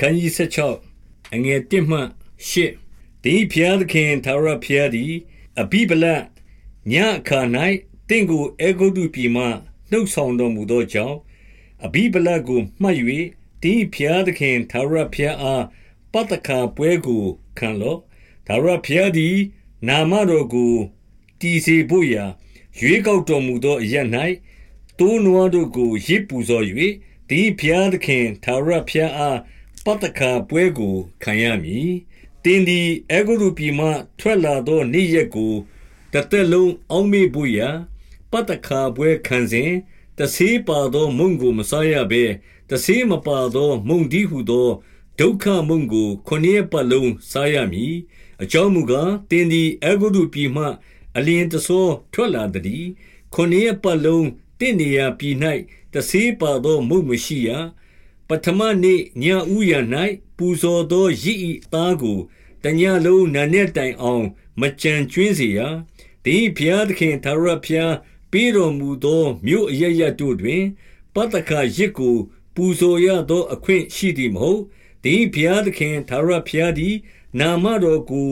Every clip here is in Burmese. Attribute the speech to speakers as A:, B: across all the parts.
A: အခန်းကြီး16အငယ်1မှ8ဒီဖျားသခင်သာရဖျားသည်အဘိဗလညအခါ၌တင့်ကိုအေဂုတုပြည်မှနှုတ်ဆောင်တော်မူသောကြောင့်အဘိဗလကိုမှတ်၍ဒီဖျားသခင်သာရဖျားအားပတ္တခါပွဲကိုခံလော့သာရဖျားသည် နာမတော်ကိုတည်စေဖို့ရာရွေးကောက်တော်မူသောအရ၌တိုးနွားတို့ကိုရစ်ပူဇော်၍ဒီဖျားသခင်သာရဖျားအား ပတ္တခါပွဲကိုခံရမည်တင်းဒီအေဂုရုပြည်မှထွက်လာသောနေ့ရက်ကိုတသက်လုံးအောက်မေ့ဖို့ရာပတ္တခါပွဲခံစဉ်တဆေးပါသောမုံကိုမစားရဘဲတဆေးမပါသောမုံဒီဟုသောဒုက္ခမုံကိုခொနည်းပတ်လုံးစားရမည်အကြောင်းမူကားတင်းဒီအေဂုရုပြည်မှ အလင်းတဆောထွက်လာသည်ခொနည်းပတ်လုံးတင့်နေရာပြည်၌တဆေးပါသောမုံမရှိရ ပထမနေ့ညဦးရ၌ပူဇော်သောရစ်ဤသားကိုတညလုံးနာနဲ့တိုင်အောင် မကြံကျွင်းစေရဒီဘုရားသခင်သာရဘုရားပေးတော်မူသောမြို့အရရတို့တွင် ပတ္တခါရစ်ကို ပူဇော်ရသော အခွင့်ရှိသည်မဟုတ်ဒီဘုရားသခင်သာရဘုရားသည် နာမတော်ကို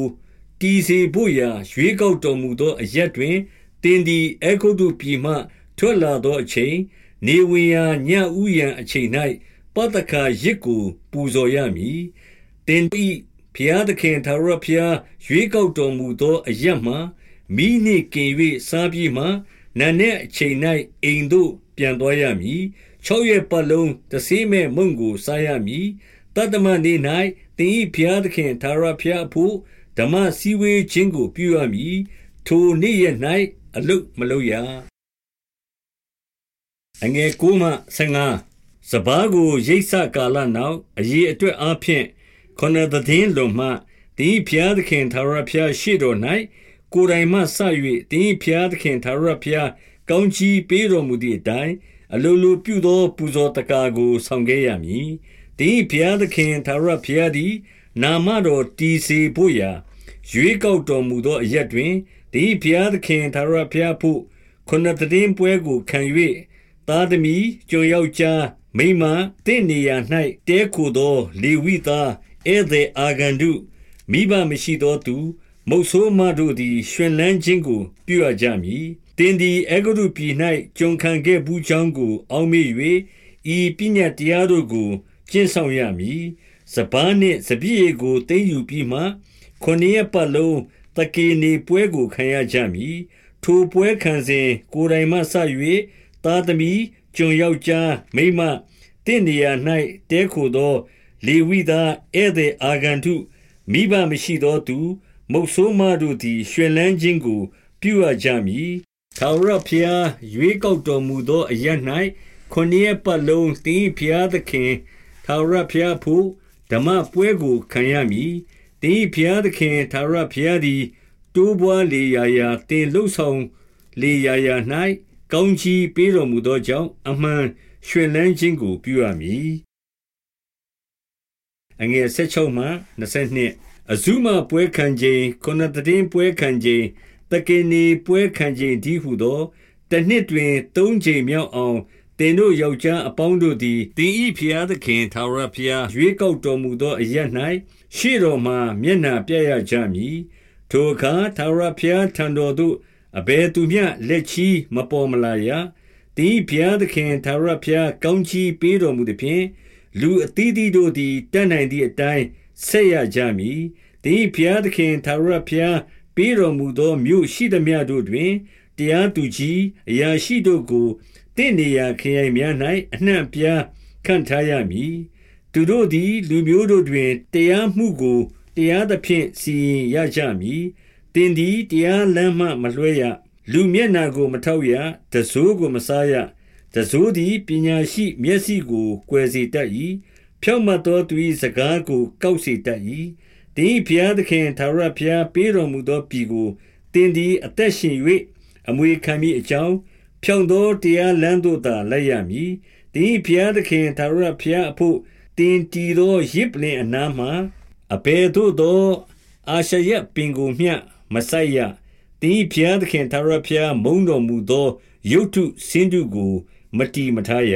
A: တည်စေဖို့ရာရွေးကောက်တော်မူသော အရက်တွင်တင်းဒီအေဂုတုပြည်မှ ထွက်လာသောအချိန်နေဝင်ရာညဥ်ရန်အချိန်၌ ပတ္တခါရစ်ကို ပူဇော်ရမည်တင်ဤဘုရားသခင်သာရဘုရား ရွေးကောက်တော်မူသော အရက်မှမိနှင့်ကင်၍စားပြီးမှနန်းနှင့်အချိန်၌အိမ်သို့ ပြန်သွားရမည်၆ရက်ပတ်လုံးတဆေးမဲ့မုံကိုစားရမည်တတမနေ့၌တင်ဤဘုရားသခင်သာရဘုရားအဖို့ဓမ္မစည်းဝေးခြင်းကို ပြုရမည်ထိုနေ့ရက်၌အလုတ်မလုပ်ရအငယ်9မှ15 စပားကိုရိတ်ဆကာလနောက်အရေးအတွက်အားဖြင့်ခொနသတင်းလွန်မှတင်းဖျားသခင်သာရဖျားရှိတော်၌ကိုယ်တိုင်မှဆ၍တင်းဖျားသခင်သာရဖျားကောင်းချီးပေးတော်မူသည့်အတိုင်းအလိုလိုပြုသော ပူဇော်တကာကိုဆောင်ခဲ့ရမည်တင်းဖျားသခင်သာရဖျားသည် နာမတော်တည်စေဖို့ရာရွေးကောက်တော်မူသောအရက်တွင်တင်းဖျားသခင်သာရဖျားဖို့ခொနသတင်းပွဲကိုခံ၍ သားသမီးကျွန်ယောက်ျားမိမတင့်နေရာ၌တဲခိုသော လေဝိသားဧည့်သည်အာဂန္တုမိဘမရှိသောသူမုတ်ဆိုးမတို့သည်ရှင်လန်းခြင်းကို ပြုရကြမည်တင်းသည်အဂရုပြည်၌ကြုံခံခဲ့ဘူးချောင်းကို အောက်မေ့၍ဤပညာတရားတို့ကိုကျင့်ဆောင်ရမည်စပားနှင့်စပြည့်ကိုသိမ့်ယူပြီးမှခொနည်းပတ်လုံးတကေနေပွဲကိုခံရကြမည်ထိုပွဲခံစဉ်ကိုယ်တိုင်မှဆ၍ သားသမီးကျွန်ယောက်ျားမိမတင့်နေရာ၌တဲခိုသော လေဝိသားဧည့်သည်အာဂန္တုမိဘမရှိသောသူ မုတ်ဆိုးမတို့သည်ရွှင်လန်းခြင်းကို ပြုအပ်ကြမည်ထာဝရဘုရားရွေးကောက်တော်မူသောအရ၌ခொနည်းပတ်လုံးတင်းဘုရားသခင်ထာဝရဘုရားဖို့ဓမ္မပွဲကိုခံရမည်တင်းဘုရားသခင်ထာဝရဘုရားသည်တိုးပွားလေရာရာတင်လှုပ်ဆောင်လေရာရာ၌ ကောင်းချီးပေးတော်မူသောကြောင့်အမှန်ရွှင်လန်းခြင်းကိုပြုရမည်အငယ်16မှ22အဇုမပွဲခံခြင်းခုနတည်ပွဲခံခြင်းတကေနီပွဲခံခြင်းဒီဟုသောတနှစ်တွင်သုံးချိန်မြောက်အောင်တင်တို့ယောက်ျားအပေါင်းတို့သည်တင်ဤဖျားသခင်သာရဖျားရွေးကောက်တော်မူသောအရ၌ရှေ့တော်မှမျက်နှာပြရကြမည်ထိုအခါသာရဖျားထံတော်သို့ အဘယ်သူမျှလက်ချီမပေါ်မလာရတင်းဘုရားသခင်သာရဘုရားကောင်းချီးပေးတော်မူသည်ဖြင့်လူအသီးသီးတို့သည်တတ်နိုင်သည့်အတိုင်းဆက်ရကြမည်တင်းဘုရားသခင်သာရဘုရားပေးတော်မူသောမြို့ရှိသမျှတို့တွင်တရားသူကြီးအရာရှိတို့ကိုတင့်နေရာခရိုင်များ၌အနှံ့ပြားခံထားရမည်သူတို့သည် လူမျိုးတို့တွင်တရားမှုကိုတရားသဖြင့်စီရင်ရကြမည် တင်သည်တရားလမ်းမှမလွှဲရလူမျက်နာကိုမထောက်ရတစိုးကိုမစားရတစိုးသည်ပညာရှိမျက်စိကိုကွယ်စေတတ်၏ဖြောင့်မတ်သောသူ၏စကားကိုကောက်စေတတ်၏တင်းဖျားသခင်သာရဖျားပေးတော်မူသောပြည်ကိုတင်းသည်အသက်ရှင်၍အမွေခံမိအကြောင်းဖြောင့်သောတရားလမ်းသို့သာလိုက်ရမည်တင်းဖျားသခင်သာရဖျားအဖို့တင်းတီသောရစ်ပလင်အနားမှအဘယ်သို့သော အာရှရပင်ကိုမျှ မဆိုင်ရတင်းဖျားသခင်သာရဖျားမုံတော်မူသော ရုတ်ထုစင်းတုကို မတီမထားရ